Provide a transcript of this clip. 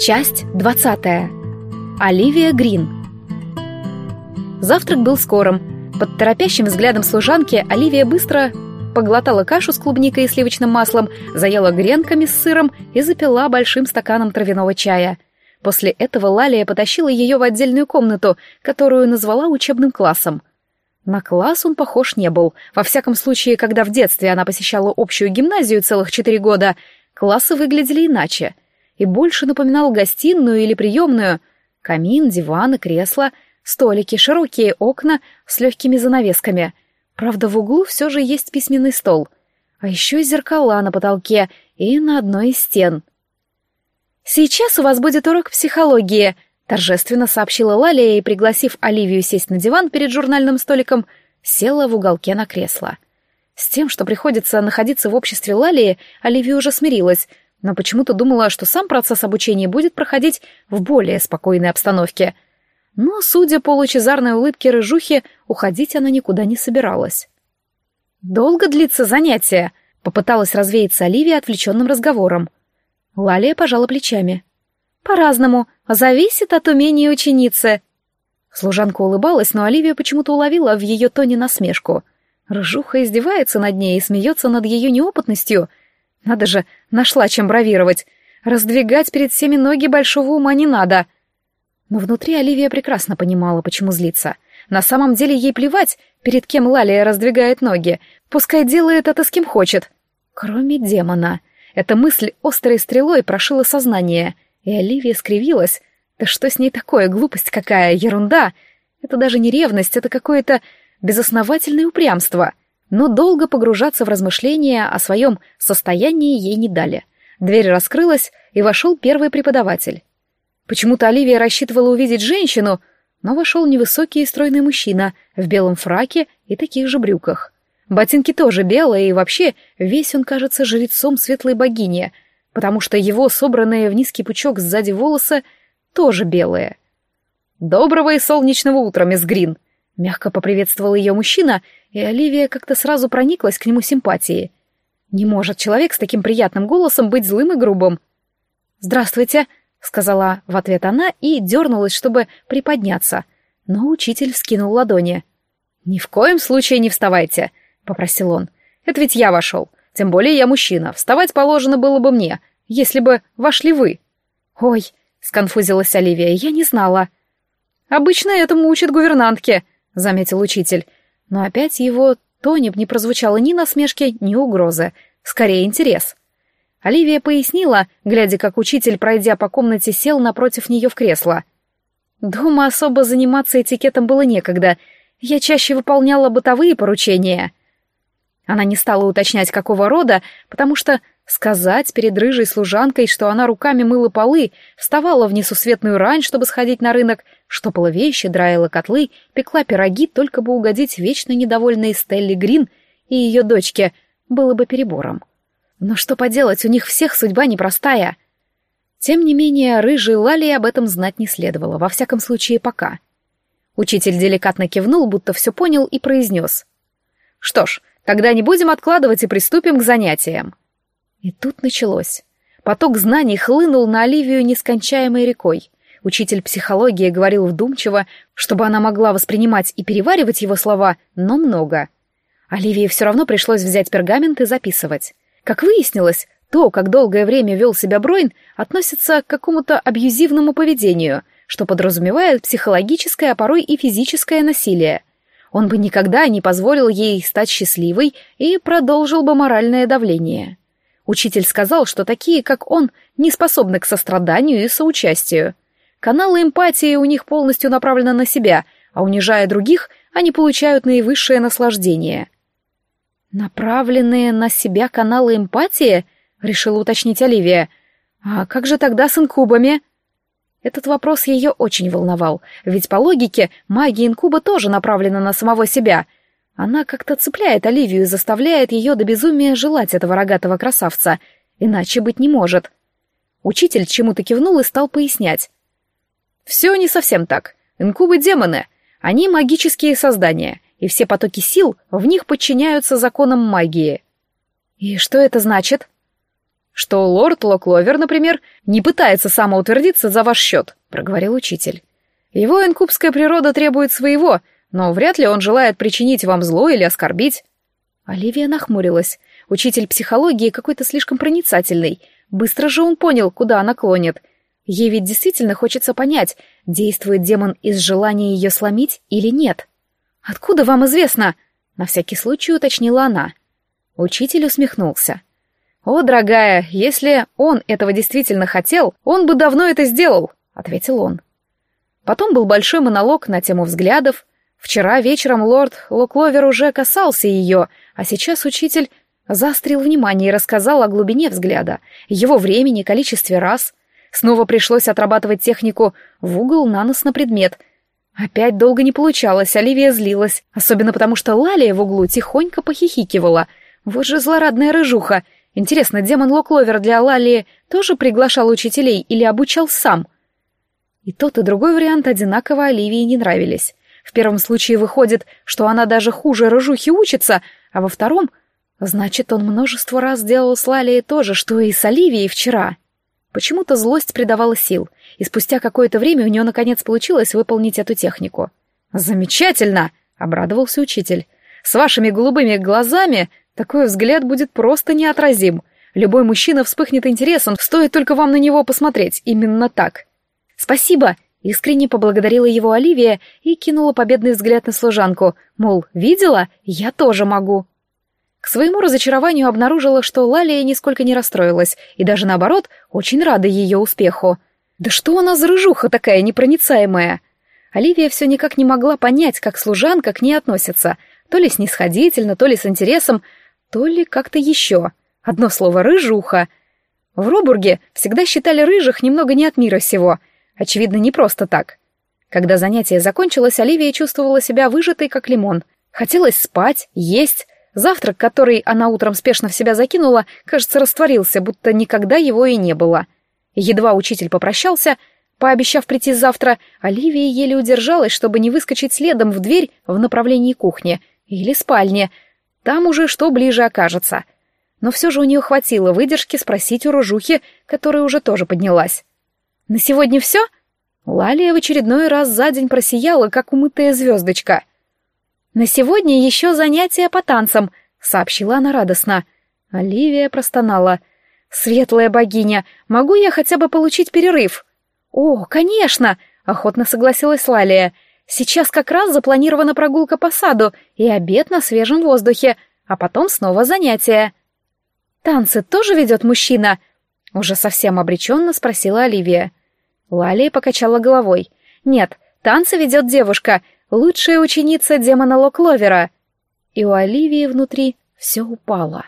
Часть двадцатая. Оливия Грин. Завтрак был скорым. Под торопящим взглядом служанки Оливия быстро поглотала кашу с клубникой и сливочным маслом, заела гренками с сыром и запила большим стаканом травяного чая. После этого Лалия потащила ее в отдельную комнату, которую назвала учебным классом. На класс он похож не был. Во всяком случае, когда в детстве она посещала общую гимназию целых четыре года, классы выглядели иначе. И больше напоминал гостиную или приемную. Камин, диваны, кресла, столики, широкие окна с легкими занавесками. Правда, в углу все же есть письменный стол. А еще зеркала на потолке и на одной из стен. «Сейчас у вас будет урок психологии», торжественно сообщила Лалия и, пригласив Оливию сесть на диван перед журнальным столиком, села в уголке на кресло. С тем, что приходится находиться в обществе Лалии, Оливия уже смирилась, но почему-то думала, что сам процесс обучения будет проходить в более спокойной обстановке. Но, судя по лучезарной улыбке рыжухи, уходить она никуда не собиралась. «Долго длится занятие?» — попыталась развеяться Оливия отвлеченным разговором. Лалия пожала плечами. «По-разному. Зависит от умения ученицы». Служанка улыбалась, но Оливия почему-то уловила в ее тоне насмешку. Рыжуха издевается над ней и смеется над ее неопытностью. Надо же, нашла чем бравировать. Раздвигать перед всеми ноги большого ума не надо. Но внутри Оливия прекрасно понимала, почему злится. На самом деле ей плевать, перед кем Лалия раздвигает ноги. Пускай делает это с кем хочет. Кроме демона. Эта мысль острой стрелой прошила сознание — и Оливия скривилась. Да что с ней такое? Глупость какая, ерунда. Это даже не ревность, это какое-то безосновательное упрямство. Но долго погружаться в размышления о своем состоянии ей не дали. Дверь раскрылась, и вошел первый преподаватель. Почему-то Оливия рассчитывала увидеть женщину, но вошел невысокий и стройный мужчина в белом фраке и таких же брюках. Ботинки тоже белые, и вообще весь он кажется жрецом светлой богини — потому что его собранные в низкий пучок сзади волосы тоже белые. «Доброго и солнечного утра, мисс Грин!» Мягко поприветствовал ее мужчина, и Оливия как-то сразу прониклась к нему симпатией. Не может человек с таким приятным голосом быть злым и грубым. «Здравствуйте», — сказала в ответ она и дернулась, чтобы приподняться. Но учитель вскинул ладони. «Ни в коем случае не вставайте», — попросил он. «Это ведь я вошел. Тем более я мужчина. Вставать положено было бы мне, если бы вошли вы. Ой, сконфузилась Оливия, я не знала. Обычно этому учат гувернантки, заметил учитель. Но опять его тоне не прозвучало ни насмешки, ни угрозы. Скорее, интерес. Оливия пояснила, глядя, как учитель, пройдя по комнате, сел напротив нее в кресло. Дома особо заниматься этикетом было некогда. Я чаще выполняла бытовые поручения. Она не стала уточнять, какого рода, потому что сказать перед рыжей служанкой, что она руками мыла полы, вставала в несусветную рань, чтобы сходить на рынок, штопала вещи, драила котлы, пекла пироги, только бы угодить вечно недовольной Стелли Грин и ее дочке, было бы перебором. Но что поделать, у них всех судьба непростая. Тем не менее, рыжей Лали об этом знать не следовало, во всяком случае пока. Учитель деликатно кивнул, будто все понял, и произнес. «Что ж, Тогда не будем откладывать и приступим к занятиям. И тут началось. Поток знаний хлынул на Оливию нескончаемой рекой. Учитель психологии говорил вдумчиво, чтобы она могла воспринимать и переваривать его слова, но много. Оливии все равно пришлось взять пергамент и записывать. Как выяснилось, то, как долгое время вел себя Бройн, относится к какому-то абьюзивному поведению, что подразумевает психологическое, а порой и физическое насилие — он бы никогда не позволил ей стать счастливой и продолжил бы моральное давление. Учитель сказал, что такие, как он, не способны к состраданию и соучастию. Каналы эмпатии у них полностью направлены на себя, а унижая других, они получают наивысшее наслаждение. «Направленные на себя каналы эмпатии?» — решила уточнить Оливия. «А как же тогда с инкубами?» Этот вопрос ее очень волновал, ведь по логике магия инкуба тоже направлена на самого себя. Она как-то цепляет Оливию и заставляет ее до безумия желать этого рогатого красавца, иначе быть не может. Учитель чему-то кивнул и стал пояснять. «Все не совсем так. Инкубы — демоны. Они магические создания, и все потоки сил в них подчиняются законам магии». «И что это значит?» Что лорд Локловер, например, не пытается самоутвердиться за ваш счет», — проговорил учитель. «Его инкубская природа требует своего, но вряд ли он желает причинить вам зло или оскорбить». Оливия нахмурилась. Учитель психологии какой-то слишком проницательный. Быстро же он понял, куда она клонит. Ей ведь действительно хочется понять, действует демон из желания ее сломить или нет. «Откуда вам известно?» — на всякий случай уточнила она. Учитель усмехнулся. «О, дорогая, если он этого действительно хотел, он бы давно это сделал», — ответил он. Потом был большой монолог на тему взглядов. Вчера вечером лорд Локловер уже касался ее, а сейчас учитель заострил внимание и рассказал о глубине взгляда, его времени, количестве раз. Снова пришлось отрабатывать технику в угол на нос на предмет. Опять долго не получалось, Оливия злилась, особенно потому что Лалия в углу тихонько похихикивала. Вот же злорадная рыжуха — Интересно, демон Локловер для Лалии тоже приглашал учителей или обучал сам? И тот, и другой вариант одинаково Оливии не нравились. В первом случае выходит, что она даже хуже рыжухи учится, а во втором, значит, он множество раз делал с Лалией то же, что и с Оливией вчера. Почему-то злость придавала сил, и спустя какое-то время у нее наконец получилось выполнить эту технику. «Замечательно!» — обрадовался учитель. «С вашими голубыми глазами такой взгляд будет просто неотразим. Любой мужчина вспыхнет интересом, стоит только вам на него посмотреть. Именно так. Спасибо, искренне поблагодарила его Оливия и кинула победный взгляд на служанку, мол, видела? Я тоже могу. К своему разочарованию обнаружила, что Лалия нисколько не расстроилась, и даже наоборот, очень рада ее успеху. Да что она за рыжуха такая непроницаемая? Оливия все никак не могла понять, как служанка к ней относится, то ли снисходительно, то ли с интересом, то ли как-то еще. Одно слово «рыжуха». В Робурге всегда считали рыжих немного не от мира сего. Очевидно, не просто так. Когда занятие закончилось, Оливия чувствовала себя выжатой, как лимон. Хотелось спать, есть. Завтрак, который она утром спешно в себя закинула, кажется, растворился, будто никогда его и не было. Едва учитель попрощался, пообещав прийти завтра, Оливия еле удержалась, чтобы не выскочить следом в дверь в направлении кухни или спальни — там уже что ближе окажется. Но все же у нее хватило выдержки спросить у Ружухи, которая уже тоже поднялась. «На сегодня все?» Лалия в очередной раз за день просияла, как умытая звездочка. «На сегодня еще занятия по танцам», — сообщила она радостно. Оливия простонала. «Светлая богиня, могу я хотя бы получить перерыв?» «О, конечно!» — охотно согласилась Лалия. Сейчас как раз запланирована прогулка по саду и обед на свежем воздухе, а потом снова занятия. «Танцы тоже ведет мужчина?» — уже совсем обреченно спросила Оливия. Лалия покачала головой. «Нет, танцы ведет девушка, лучшая ученица демона Локловера». И у Оливии внутри все упало.